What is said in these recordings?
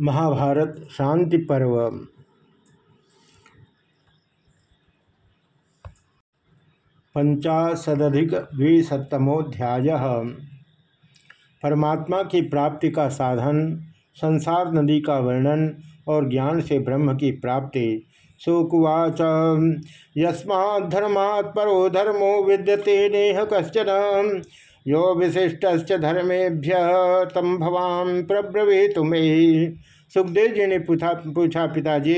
महाभारत शांति पर्व। पंचाशदिक द्विशतमोध्याय परमात्मा की प्राप्ति का साधन, संसार नदी का वर्णन और ज्ञान से ब्रह्म की प्राप्ति, सुकुवाच। यस्माधर्मात् परो धर्मो विद्यते नेह कश्चन। यो विशिष्ट धर्मेभ्य तम भवान प्रब्रवी तुम्हें सुखदेव जी ने पूछा पूछा, पिताजी,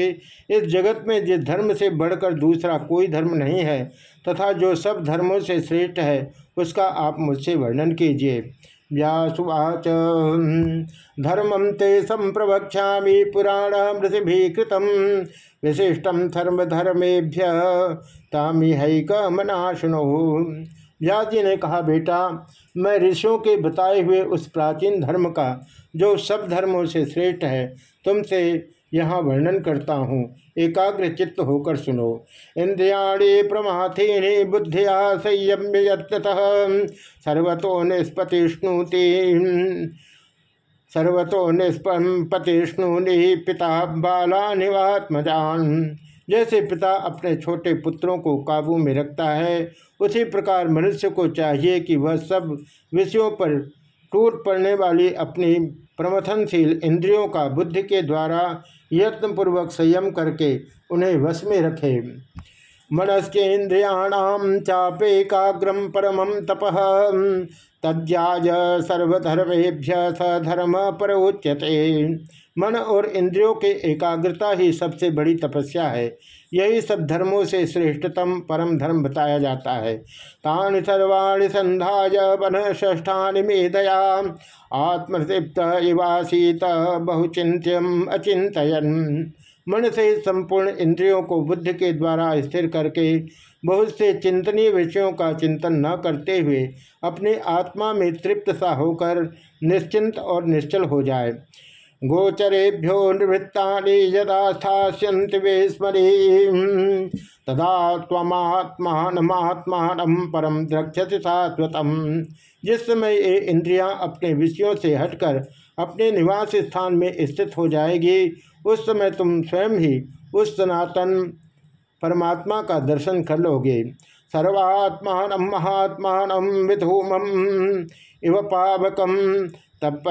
इस जगत में जिस धर्म से बढ़कर दूसरा कोई धर्म नहीं है, तथा जो सब धर्मों से श्रेष्ठ है, उसका आप मुझसे वर्णन कीजिए। व्यासुवाच धर्मम ते संप्रवक्षा पुराण मृतिभीकृत विशिष्टम धर्मेभ्य तामिहैक मना शुणु व्यास जी ने कहा, बेटा, मैं ऋषियों के बताए हुए उस प्राचीन धर्म का, जो सब धर्मों से श्रेष्ठ है, तुमसे यहाँ वर्णन करता हूँ। एकाग्र चित्त होकर सुनो। इंद्रियाणी प्रमाथीनि बुद्धिया संयम्य सर्वतो निष्पतिष्णुति। सर्वतो निष्पतिष्णुनि पिता बाला निवात्मजान जैसे पिता अपने छोटे पुत्रों को काबू में रखता है, उसी प्रकार मनुष्य को चाहिए कि वह सब विषयों पर टूट पड़ने वाली अपनी प्रमथनशील इंद्रियों का बुद्धि के द्वारा यत्नपूर्वक संयम करके उन्हें वश में रखे। मनस्केन्द्रियाणाम चापेकाग्रम परम तप। तज्जाज सर्वधर्मेभ्य स धर्म पर उच्यते मन और इंद्रियों के एकाग्रता ही सबसे बड़ी तपस्या है। यही सब धर्मों से श्रेष्ठतम परम धर्म बताया जाता है। तान सर्वाणि संध्याय वन ष्ठानि मेधया आत्मतृप्त इवासीत बहुचिंत्यम अचिंतयन मन से संपूर्ण इंद्रियों को बुद्ध के द्वारा स्थिर करके बहुत से चिंतनीय विषयों का चिंतन न करते हुए अपने आत्मा में तृप्त सा होकर निश्चिंत और निश्चल हो जाए। गोचरेभ्यो निवृत्ता यदा स्थास्यन्ति वे स्मरी तदा तमात्मान परम द्रक्षति शाश्वतम जिस समय ये इंद्रियाँ अपने विषयों से हटकर अपने निवास स्थान में स्थित हो जाएगी, उस समय तुम स्वयं ही उस सनातन परमात्मा का दर्शन कर लोगे। सर्वात्मान महात्मान विधूमम, इव पावकम। तब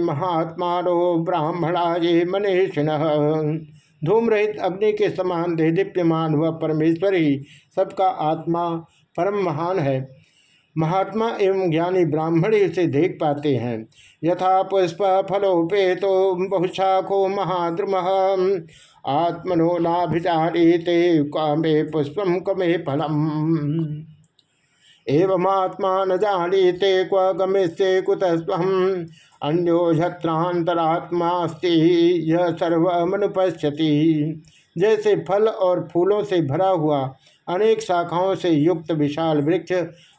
महात्मा ब्राह्मणा ये मनीषिण। धूम रहित अग्नि के समान दे दीप्यमान वह परमेश्वर ही सबका आत्मा परम महान है। महात्मा एवं ज्ञानी ब्राह्मण ही उसे देख पाते हैं। यथा पुष्प फलोपे तो बहुशाखो महाद्रुम। आत्मनो लाभिचारी ते कामे पुष्पम कमे फलम। एवमात्मा न जानीते क्व गमिष्ये कुतस्व अन्योत्रांतरात्मास्ति यह सर्वमनुपश्यति जैसे फल और फूलों से भरा हुआ अनेक शाखाओं से युक्त विशाल वृक्ष,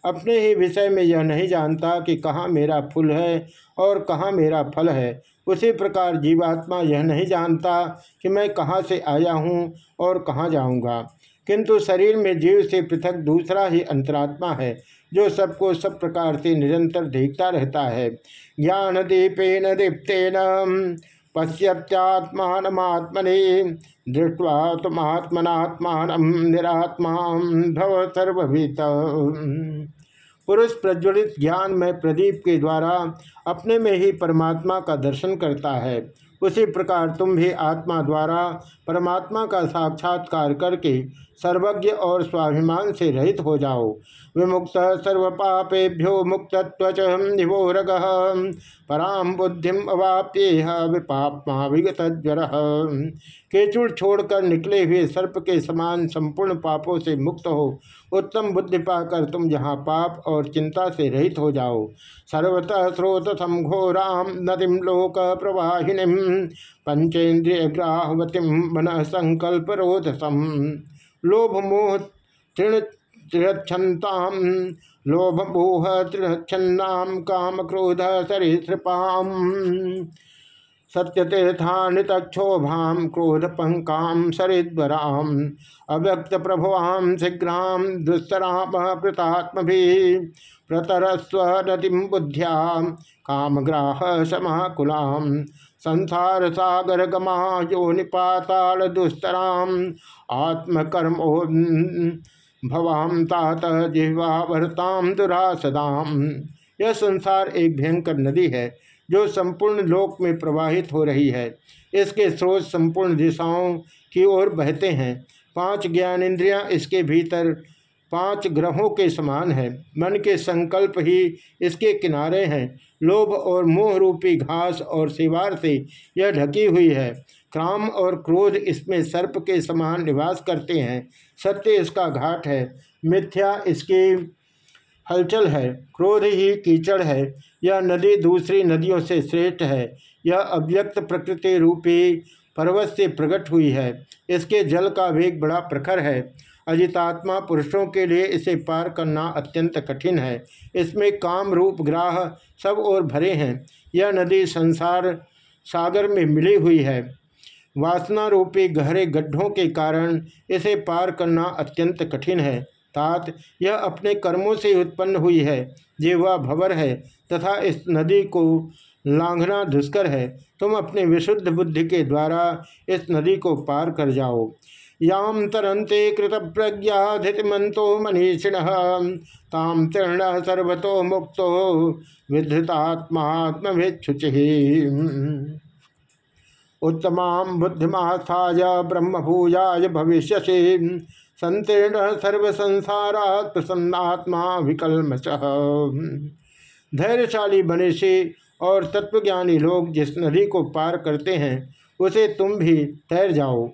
अपने ही विषय में यह नहीं जानता कि कहाँ मेरा फूल है और कहाँ मेरा फल है। उसी प्रकार जीवात्मा यह नहीं जानता कि मैं कहाँ से आया हूँ और कहाँ जाऊँगा। किंतु शरीर में जीव से पृथक दूसरा ही अंतरात्मा है, जो सबको सब प्रकार से निरंतर देखता रहता है। ज्ञान दीपेन दीप्तेन पश्यत्यात्मात्मने दृष्टवा तुमात्मनात्मान निरात्मा भव सर्वभीत पुरुष प्रज्वलित ज्ञान में प्रदीप के द्वारा अपने में ही परमात्मा का दर्शन करता है। उसी प्रकार तुम भी आत्मा द्वारा परमात्मा का साक्षात्कार करके सर्वज्ञ और स्वाभिमान से रहित हो जाओ। विमुक्त सर्व पापेभ्यो मुक्त निवोरग पराम बुद्धिम अवाप्य विपापमा विगत ज्वर केचुड़ छोड़कर निकले हुए सर्प के समान संपूर्ण पापों से मुक्त हो, उत्तम बुद्धि पाकर तुम जहाँ पाप और चिंता से रहित हो जाओ। सर्वतः स्रोत घोराम नदीम लोक प्रवाहिनी पंचेन्द्रिय ग्राहवतीम मन संकल्प रोधसम लोभ मोह तृण त्रिक्षताम लोभ मोह तृणच्छन्नाम काम क्रोध सरिसृपाम सत्यतीर्थानितक्षोभाम क्रोध पंकाम सरिद्वराम अव्यक्त प्रभुआम शीघ्राम दुस्तराम कृतात्म प्रतरस्व नदीम बुद्ध्या कामग्राह समाकुलाम संसार सागर गमा जो निपाताल दुस्तराम आत्मकर्म भवाम तात जिह्वावरताम दुरासदाम। यह संसार एक भयंकर नदी है, जो संपूर्ण लोक में प्रवाहित हो रही है। इसके स्रोत संपूर्ण दिशाओं की ओर बहते हैं। पाँच ज्ञानेन्द्रियाँ इसके भीतर पाँच ग्रहों के समान है। मन के संकल्प ही इसके किनारे हैं। लोभ और मोह रूपी घास और सिवार से यह ढकी हुई है। काम और क्रोध इसमें सर्प के समान निवास करते हैं। सत्य इसका घाट है। मिथ्या इसकी हलचल है। क्रोध ही कीचड़ है। यह नदी दूसरी नदियों से श्रेष्ठ है। यह अव्यक्त प्रकृति रूपी पर्वत से प्रकट हुई है। इसके जल का वेग बड़ा प्रखर है। अजितात्मा पुरुषों के लिए इसे पार करना अत्यंत कठिन है। इसमें काम रूप ग्राह सब और भरे हैं। यह नदी संसार सागर में मिली हुई है। वासना रूपी गहरे गड्ढों के कारण इसे पार करना अत्यंत कठिन है। तात, यह अपने कर्मों से उत्पन्न हुई है। वह भवर है तथा इस नदी को लांघना दुष्कर है। तुम अपने विशुद्ध बुद्धि के द्वारा इस नदी को पार कर जाओ। याम तरंते कृत प्रज्ञाधितिमंतो मनीषिण। ताम तीर्ण सर्वतो मुक्तो विधृतात्मात्मभिक्षुचि उत्तमा बुद्धिमास्थाय ब्रह्मभूयाय भविष्य संतीर्ण सर्वसंसारा प्रसन्नात्मा विकल्मश धैर्यशाली बने और तत्वज्ञानी लोग जिस नदी को पार करते हैं, उसे तुम भी तैर जाओ।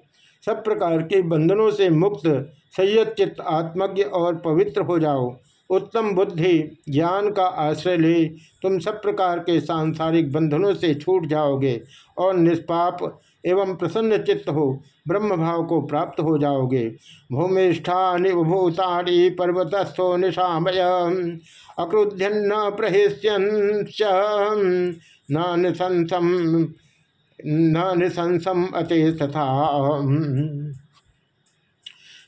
सब प्रकार के बंधनों से मुक्त, संयत चित्त आत्मज्ञ और पवित्र हो जाओ। उत्तम बुद्धि, ज्ञान का आश्रय ले, तुम सब प्रकार के सांसारिक बंधनों से छूट जाओगे और निष्पाप एवं प्रसन्न चित्त हो ब्रह्म भाव को प्राप्त हो जाओगे। भूमिष्ठा निभूतानि पर्वतस्थो निशामय, अक्रुध्यन्न प्रहिष्यन न निशंसम अति तथा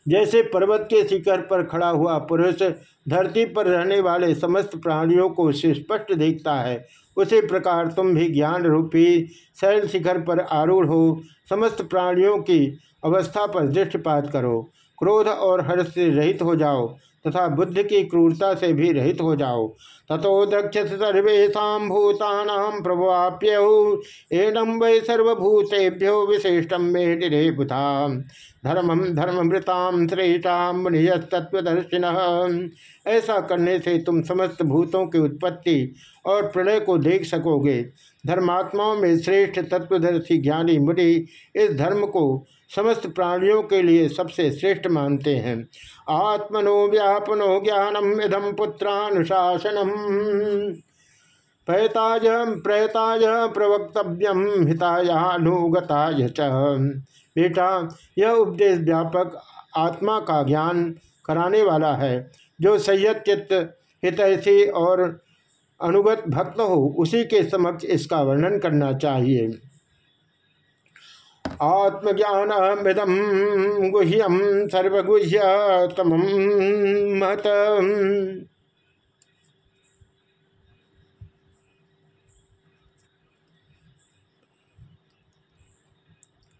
जैसे पर्वत के शिखर पर खड़ा हुआ पुरुष धरती पर रहने वाले समस्त प्राणियों को सुस्पष्ट देखता है, उसी प्रकार तुम भी ज्ञान रूपी शैल शिखर पर आरूढ़ हो, समस्त प्राणियों की अवस्था पर दृष्टिपात करो, क्रोध और हर्ष से रहित हो जाओ तथा बुद्ध की क्रूरता से भी रहित हो जाओ। तथो दक्ष सर्वेशा भूतानाम प्रभुआप्यहु एनम वै सर्वभूतेभ्यो विशिष्टम मे निरे बुधा। धर्मम धर्ममृताम श्रेष्ठाम तत्वदर्शिन ऐसा करने से तुम समस्त भूतों की उत्पत्ति और प्रलय को देख सकोगे। धर्मात्माओं में श्रेष्ठ तत्वदर्शी ज्ञानी मुनि इस धर्म को समस्त प्राणियों के लिए सबसे श्रेष्ठ मानते हैं। आत्मनो व्यापनो ज्ञानम इधम पुत्रानुशासनम। प्रयताज प्रयताज प्रवक्तव्यम हितायानुगताय च। बेटा, यह उपदेश व्यापक आत्मा का ज्ञान कराने वाला है, जो संयत हितैषी और अनुगत भक्त हो, उसी के समक्ष इसका वर्णन करना चाहिए। आत्मज्ञान मृदम गुह्यम सर्वगुह्य तम मत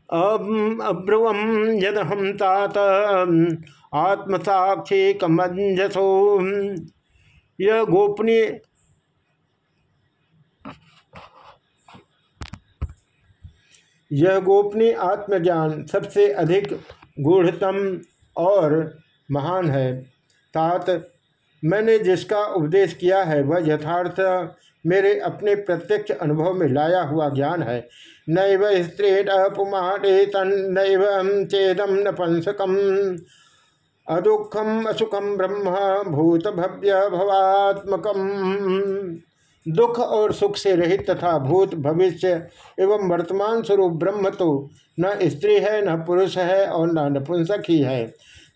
अब्रुवम यदहम तात, आत्मसाक्षी कमंजसो यह गोपनीय यह गोपनीय आत्मज्ञान सबसे अधिक गूढ़तम और महान है। तात, मैंने जिसका उपदेश किया है, वह यथार्थ मेरे अपने प्रत्यक्ष अनुभव में लाया हुआ ज्ञान है। नैव स्त्री अपमाने तन्नैव चेदम नपंसकम अदुखम असुखम ब्रह्म भूत भव्य भवात्मकम दुख और सुख से रहित तथा भूत भविष्य एवं वर्तमान स्वरूप ब्रह्म तो न स्त्री है, न पुरुष है और न नपुंसक ही। है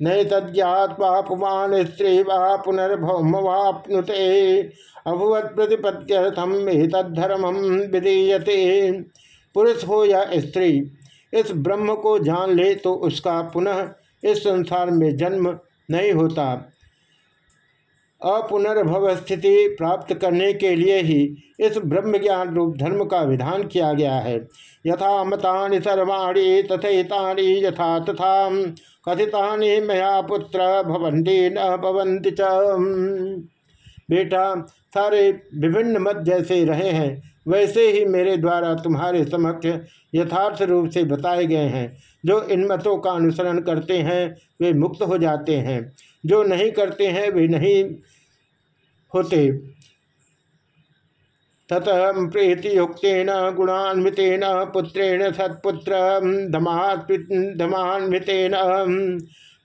नई तद्ञात्वापुमान स्त्री वा पुनर्भौम वापनुते अभुवत प्रतिपत्यर्थम तद्धर्म विधीयते। पुरुष हो या स्त्री, इस ब्रह्म को जान ले तो उसका पुनः इस संसार में जन्म नहीं होता। अपुनर्भव स्थिति प्राप्त करने के लिए ही इस ब्रह्म ज्ञान रूप धर्म का विधान किया गया है। यथा मतानि सर्वाणी तथेतानि यथा तथा कथितानि मया पुत्र भवंती न भवंती च। बेटा, सारे विभिन्न मत जैसे रहे हैं, वैसे ही मेरे द्वारा तुम्हारे समक्ष यथार्थ रूप से बताए गए हैं। जो इन मतों का अनुसरण करते हैं, वे मुक्त हो जाते हैं। जो नहीं करते हैं, वे नहीं होते। ततः प्रीतियुक्न गुणान्वितेन, पुत्रेण, सत्पुत्र धमान्वितेन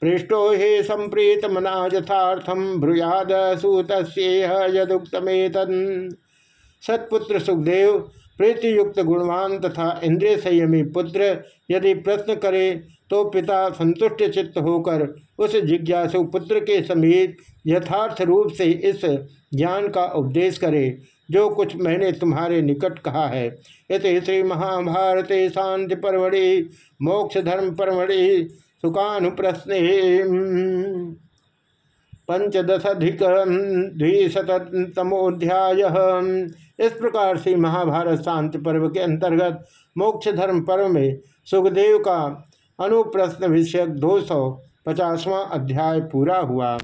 पृष्ठो हे संप्रीत मना यथार्थम ब्रुयाद सूत यदुक्तमेत सत्पुत्र सुखदेव, प्रीतियुक्त गुणवान तथा इंद्रिय संयमी पुत्र यदि प्रश्न करे तो पिता संतुष्ट चित्त होकर उस जिज्ञासु पुत्र के समीप यथार्थ रूप से इस ज्ञान का उपदेश करे, जो कुछ मैंने तुम्हारे निकट कहा है। इस श्री महाभारत शांति परमढ़ि, मोक्ष धर्म परमढ़ि सुखानुप्रश्न पंचदशाधिक द्विशतमोध्याय इस प्रकार से महाभारत शांति पर्व के अंतर्गत मोक्ष धर्म पर्व में सुखदेव का अनुप्रश्न विषयक दो सौ पचासवाँ अध्याय पूरा हुआ।